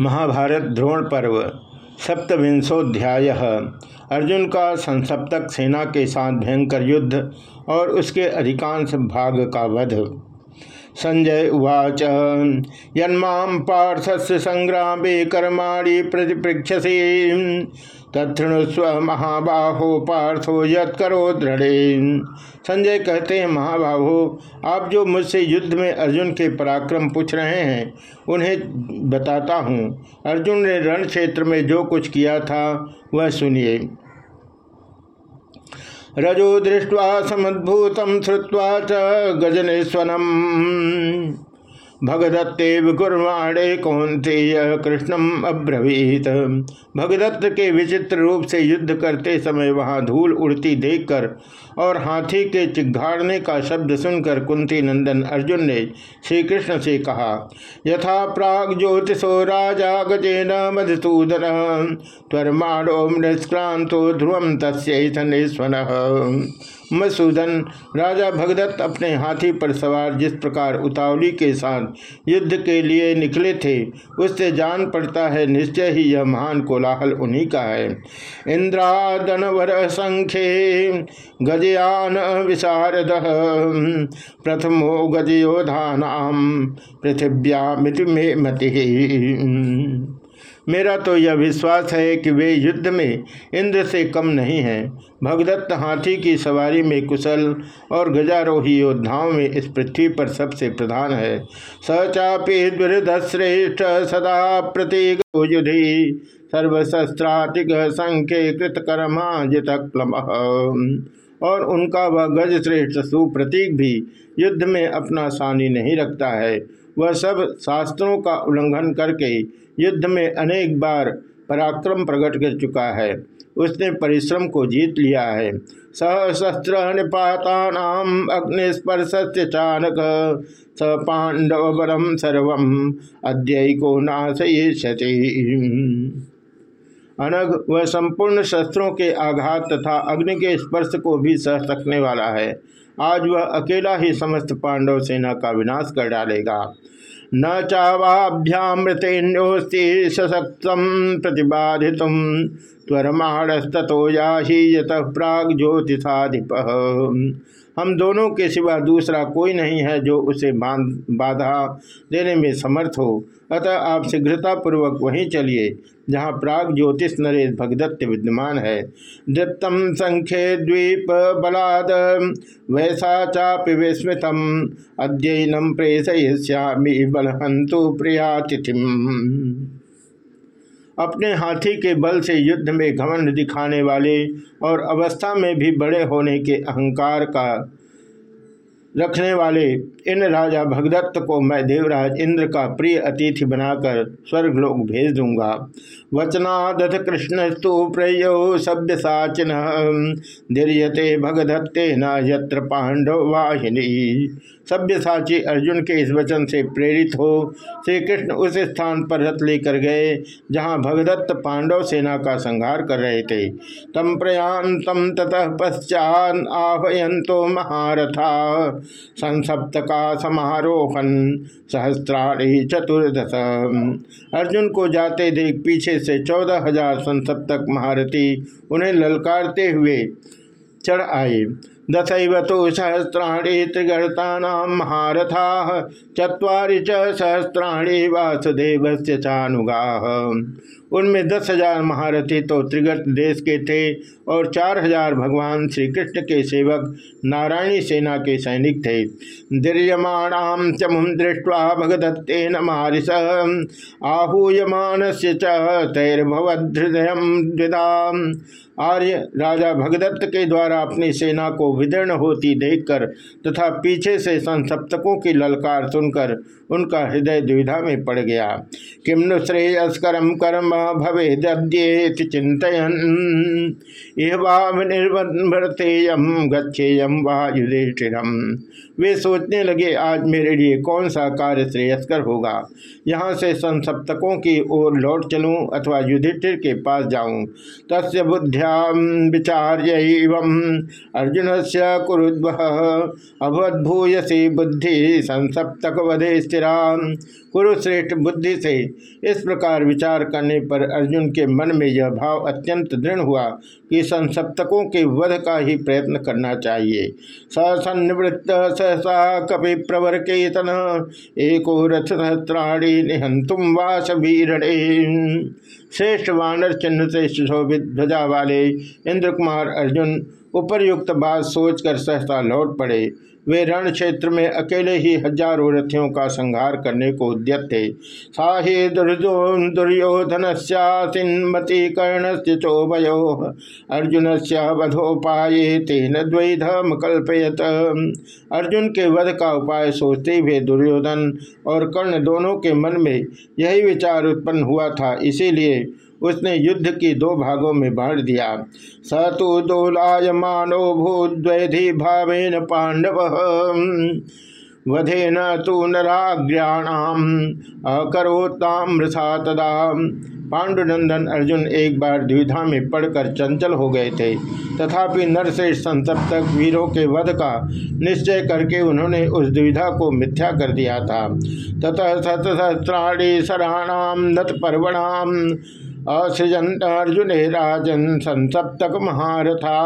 महाभारत द्रोण पर्व, सप्तविंशोध्याय। अर्जुन का संसप्तक सेना के साथ भयंकर युद्ध और उसके अधिकांश भाग का वध। संजय उवाच, यन्मा पार्थस्य संग्रामे कर्माणि प्रतिपृक्षसी तत्णुस्व महाबाहो पार्थो यत्करो दृढ़े। संजय कहते हैं, महाबाहो, आप जो मुझसे युद्ध में अर्जुन के पराक्रम पूछ रहे हैं, उन्हें बताता हूँ। अर्जुन ने रण क्षेत्र में जो कुछ किया था, वह सुनिए। रजो दृष्टवा समुद्भूतम श्रुवा च गजनेश्वरम भगदत्ते विकुर्वाणे कौंते कृष्णम अब्रवीत। भगदत्त के विचित्र रूप से युद्ध करते समय वहाँ धूल उड़ती देखकर और हाथी के चिघाड़ने का शब्द सुनकर कुंती नंदन अर्जुन ने श्री कृष्ण से कहा, यथा प्राग ज्योतिषो राजा गजेन मधुसूदन। त्वरमाणो निष्क्रांतो ध्रुवम तस्वन मधुसूदन राजा भगदत्त अपने हाथी पर सवार जिस प्रकार उतावली के साथ युद्ध के लिए निकले थे, उससे जान पड़ता है निश्चय ही यह महान कोलाहल उन्हीं का है। इंद्रादनवर संख्ये, गजयान विशारद, प्रथमो गजयोधान पृथिव्यामिति में मति। मेरा तो यह विश्वास है कि वे युद्ध में इंद्र से कम नहीं हैं। भगदत्त हाथी की सवारी में कुशल और गजारोही योद्धाओं में इस पृथ्वी पर सबसे प्रधान है। सचापी दुर्धश्रेष्ठ सदा प्रतीक युधि सर्वशस्त्रातिक संख्य कृतकर्मा जितक्लम और उनका वह गज श्रेष्ठ सुप्रतीक भी युद्ध में अपना सानी नहीं रखता है। वह सब शास्त्रों का उल्लंघन करके युद्ध में अनेक बार पराक्रम प्रकट कर चुका है। उसने परिश्रम को जीत लिया है। सहस्त्र निपाता नाम अग्निस्पर्श चाणक स पांडव बरम सर्व अद्य को नाशयति अनग वह संपूर्ण शस्त्रों के आघात तथा अग्नि के स्पर्श को भी सह सकने वाला है। आज वह अकेला ही समस्त पांडव सेना का विनाश कर डालेगा। न चावाभ्यामृतेन्योस्ति सशक्त प्रतिबाधित त्वरमाणस्तो याही यत प्राग ज्योतिषाधिप हम दोनों के सिवा दूसरा कोई नहीं है जो उसे बाधा देने में समर्थ हो। अतः आप शीघ्रतापूर्वक वहीं चलिए, जहाँ प्राग ज्योतिष नरेश भगदत्त विद्यमान है। दत्तम संख्य द्वीप बलाद, वैसा चापि विस्मृतम। अध्ययनम प्रेषयिष्यामी बलहंतु प्रियातिथिम। अपने हाथी के बल से युद्ध में घमंड दिखाने वाले और अवस्था में भी बड़े होने के अहंकार का रखने वाले इन राजा भगदत्त को मैं देवराज इंद्र का प्रिय अतिथि बनाकर स्वर्गलोक भेज दूँगा। वचनादथ कृष्णस्तु प्रयो सभ्य साचिन धीर्यते भगदत्ते न यत्र पांडव वाहिनी। सभ्य साची अर्जुन के इस वचन से प्रेरित हो श्री कृष्ण उस स्थान पर रथ लेकर गए, जहाँ भगदत्त पांडव सेना का संहार कर रहे थे। तम प्रयान तम ततः पश्चात आहयंतो महारथा। संसप्तका समारोहन सहस्त्रारी चतुर्दश। अर्जुन को जाते देख पीछे से चौदह हज़ार संसप्तक महारथी उन्हें ललकारते हुए चढ़ आए। दशव तो सहस्राणी त्रिगर्ता महारथा चुरी च सहस्राणी वासुदेव से चानुगा। उनमें दस हज़ार महारथी तो त्रिगर्त देश के थे और चार हज़ार भगवान श्री कृष्ण के सेवक, नारायणी सेना के सैनिक थे। दीर्यमाणाम चमुम दृष्टवा भगदत्तेन मारिस आहूयमान से चैर्भवदृदय द्विदाम आर्य राजा भगदत्त के द्वारा अपनी सेना को विदीर्ण होती देखकर तथा पीछे से संसप्तकों की ललकार सुनकर उनका हृदय दुविधा में पड़ गया। किम नु श्रेयस्करम कर्म भवे चिंतन वायुधिष्ठिरम वे सोचने लगे, आज मेरे लिए कौन सा कार्य श्रेयस्कर होगा? यहाँ से संसप्तकों की ओर लौट चलूँ अथवा युधिष्ठिर के पास जाऊँ? तस्य बुद्ध्या विचार्य एवं अर्जुन से कुरुद्व। अभवद्भूयसी बुद्धि संसप्तक वधे स्थिरा कुरुश्रेष्ठ बुद्धि से इस प्रकार विचार करने पर अर्जुन के मन में यह भाव अत्यंत दृढ़ हुआ कि संसप्तकों के वध का ही प्रयत्न करना चाहिए। सन्निवृत्त सहसा कपि प्रवर केतन एको रथ सहस्राणी निहंतुम वास श्रेष्ठ वानर चिन्ह से सुशोभित ध्वजा वाले इंद्र कुमार अर्जुन उपरयुक्त बात सोचकर सहसा लौट पड़े। वे रण क्षेत्र में अकेले ही हज़ारों रथियों का संहार करने को उद्यत थे। साहे दुर्योधन सिन्मति कर्ण से चोभयो अर्जुन से वधोपाये तेन द्वैधम कल्पयत। अर्जुन के वध का उपाय सोचते हुए दुर्योधन और कर्ण दोनों के मन में यही विचार उत्पन्न हुआ था। इसीलिए उसने युद्ध की दो भागों में बांट दिया। स तो दोलाय मानो भूद्वैधि भावेन पांडव। वधे न तो नाग्रयाणाम अकरोताम रसा तदा। पांडुनंदन अर्जुन एक बार द्विधा में पड़कर चंचल हो गए थे। तथापि नरश्रेष्ठ संसप्तक वीरों के वध का निश्चय करके उन्होंने उस द्विधा को मिथ्या कर दिया था। ततः शतसहस्राणी सराणाम नत पर्वणाम अर्जुन राजन संसप्तक महारथा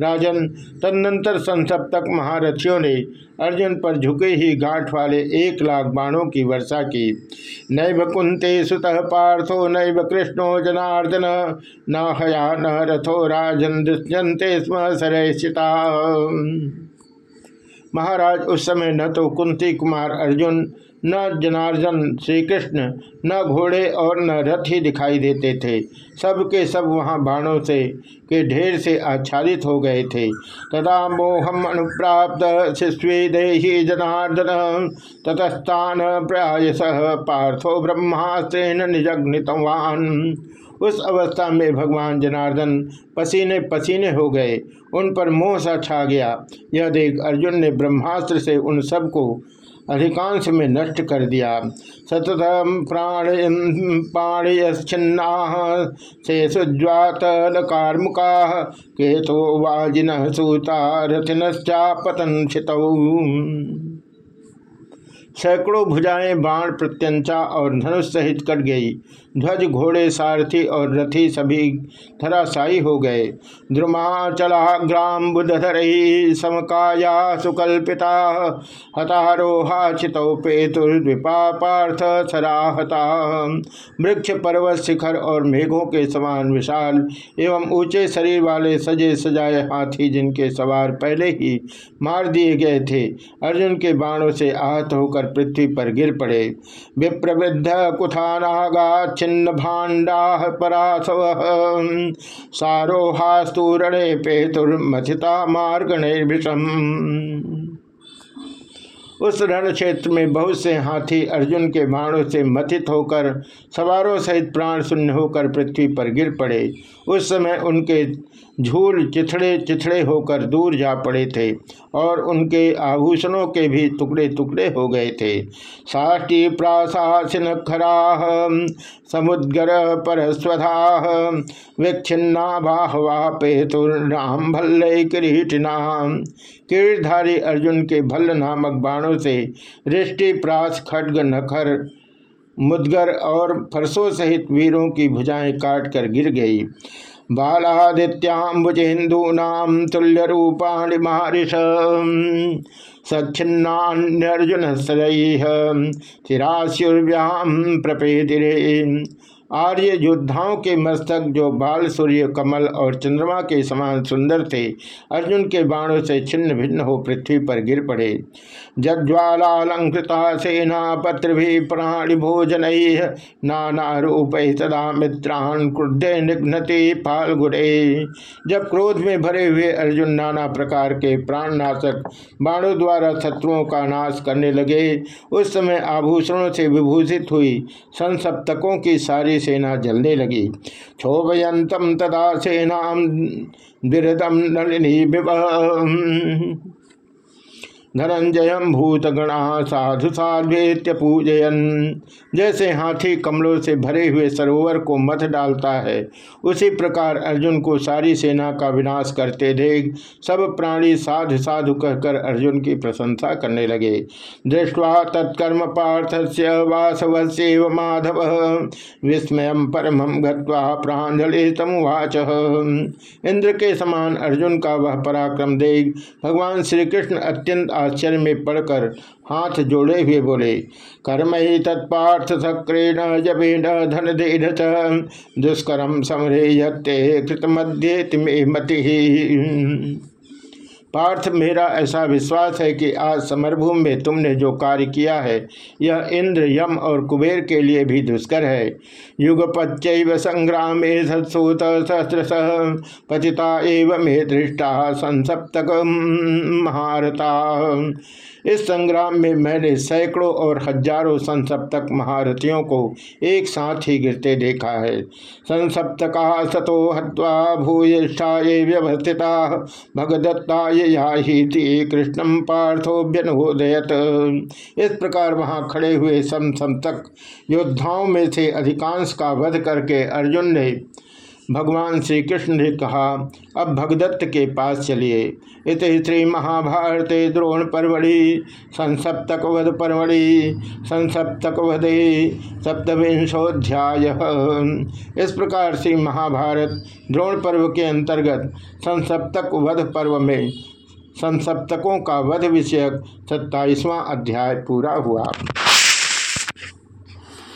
राजन तदनंतर संसप्तक महारथियों ने अर्जुन पर झुके ही गांठ वाले एक लाख बाणों की वर्षा की। नैव कुंते सुत पार्थो, नैव कृष्णो जनार्दन। न हया, न रथो, राजन दृश्यंते स्म सरयिता महाराज, उस समय न तो कुंती कुमार अर्जुन न जनार्दन श्री कृष्ण न घोड़े और न रथ ही दिखाई देते थे। सब के सब वहाँ बाणों से, के ढेर से आच्छादित हो गए थे। तदा मोहम अनुप्राप्त शिष्वेदेही जनार्दन, ततस्तान प्रायश पार्थो ब्रह्मास्त्रेन निजग्नितवान। उस अवस्था में भगवान जनार्दन पसीने पसीने हो गए। उन पर मोह सा छा गया। यह देख अर्जुन ने ब्रह्मास्त्र से उन सबको अधिकांश में नष्ट कर दिया। सतत प्राण पाणयश्छिन्ना शेषुज्वात कार्मुका, केतो वाजिन सूता रथिनश्चा पतन सैकड़ों भुजाएँ बाण प्रत्यंचा और धनुष सहित कट गई। ध्वज घोड़े सारथी और रथी सभी धराशायी हो गए। द्रुमाचला ग्राम बुधर समकाया सुकल्पिता, हतारोहा चितौ पेतुर्विपा पार्थ सराहता। वृक्ष, पर्वत, शिखर और मेघों के समान विशाल एवं ऊँचे शरीर वाले सजे सजाए हाथी जिनके सवार पहले ही मार दिए गए थे, अर्जुन के बाणों से आहत होकर पृथ्वी पर गिर पड़े। विप्रवृद्ध कुथानागा छिन्न भाण्डा परासव सारोहास्तूरणे पेतुर्मथिता मार्गणेर्भिषम उस रण क्षेत्र में बहुत से हाथी अर्जुन के बाणों से मथित होकर, सवारों सहित प्राण शून्य होकर पृथ्वी पर गिर पड़े। उस समय उनके झूल चिथड़े चिथड़े होकर दूर जा पड़े थे और उनके आभूषणों के भी टुकड़े टुकड़े हो गए थे। साष्टी प्राशासिन खराह, समुद्गर परस्वधा विच्छिन्ना बाहवा पेतुर्नाम भल्ल किरीटिना कीर्धारी अर्जुन के भल्ल नामक बाणों से रिष्टि प्रास, खड्ग, नखर, मुदगर और फरसों सहित वीरों की भुजाएँ काट कर गिर गई। बालादित्याबुजेन्दूनाम तुल्य रूपाणि मारिष सच्छिन्नान्यर्जुन सरैह चिराशुर्व्याम प्रपेदिरे आर्य योद्धाओं के मस्तक जो बाल, सूर्य, कमल और चंद्रमा के समान सुंदर थे, अर्जुन के बाणों से छिन्न भिन्न हो पृथ्वी पर गिर पड़े। जज्वालालंकृता सेना, पत्र भी प्राणी भोजन नाना रूप सदा मित्रान क्रुद्धे निघ्नति फाल्गुरे जब क्रोध में भरे हुए अर्जुन नाना प्रकार के प्राणनाशक बाणों द्वारा शत्रुओं का नाश करने लगे, उस समय आभूषणों से विभूषित हुई संसप्तकों की सारी सारी सेना जलने लगी। क्षोभयंतम तदा सेना नलिनी धनंजय भूतगणा साधु साध्वेत्य पूजयन। जैसे हाथी कमलों से भरे हुए सरोवर को मथ डालता है, उसी प्रकार अर्जुन को सारी सेना का विनाश करते देख, सब प्राणी साधु साधु कहकर अर्जुन की प्रशंसा करने लगे। दृष्टवा तत्कर्म पार्थ से वासव माधव, विस्मय परम गत्वा प्राजलि तमुवाच। इंद्र के समान अर्जुन का वह पराक्रम देख, भगवान श्री कृष्ण अत्यंत आश्चर्य में पड़कर हाथ जोड़े हुए बोले, कर्म ही तत्पार्थ न जबे न धन देन दुष्कर्म समरे यत्ते तिमे मति। पार्थ, मेरा ऐसा विश्वास है कि आज समरभूमि में तुमने जो कार्य किया है, यह इंद्र, यम और कुबेर के लिए भी दुष्कर है। युगपच संग्राम सत्सूत सह पतिता एवं मे धृष्टा संसप्तक महारता। इस संग्राम में मैंने सैकड़ों और हज़ारों संसप्तक महारथियों को एक साथ ही गिरते देखा है। संसप्तका सतो हत्वा भूयिष्ठा ये व्यवस्थिता। भगदत्ता ये कृष्णम पार्थोभ्यनुदयत इस प्रकार वहाँ खड़े हुए संसप्तक योद्धाओं में से अधिकांश का वध करके अर्जुन ने भगवान श्री कृष्ण ने कहा, अब भगदत्त के पास चलिए। इत श्री महाभारत द्रोण परवड़ी संसप्तक वध परवड़ी संसप्तक वधे सप्तविंशोध्याय इस प्रकार से महाभारत द्रोण पर्व के अंतर्गत संसप्तक वध पर्व में संसप्तकों का वध विषयक सत्ताईसवां अध्याय पूरा हुआ।